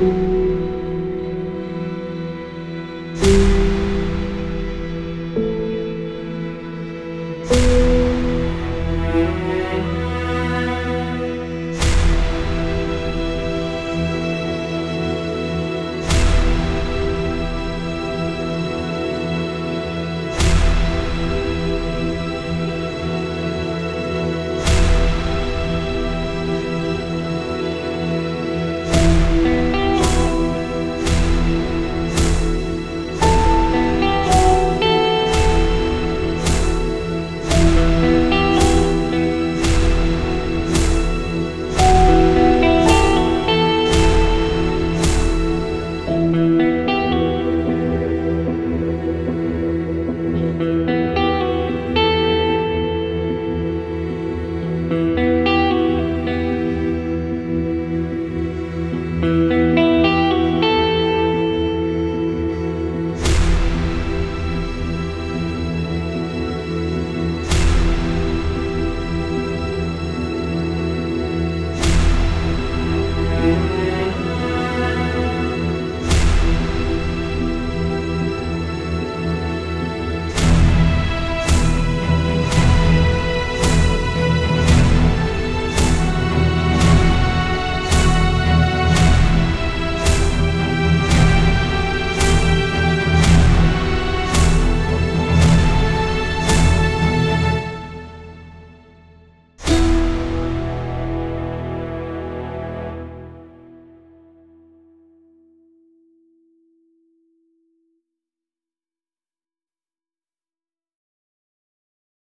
Música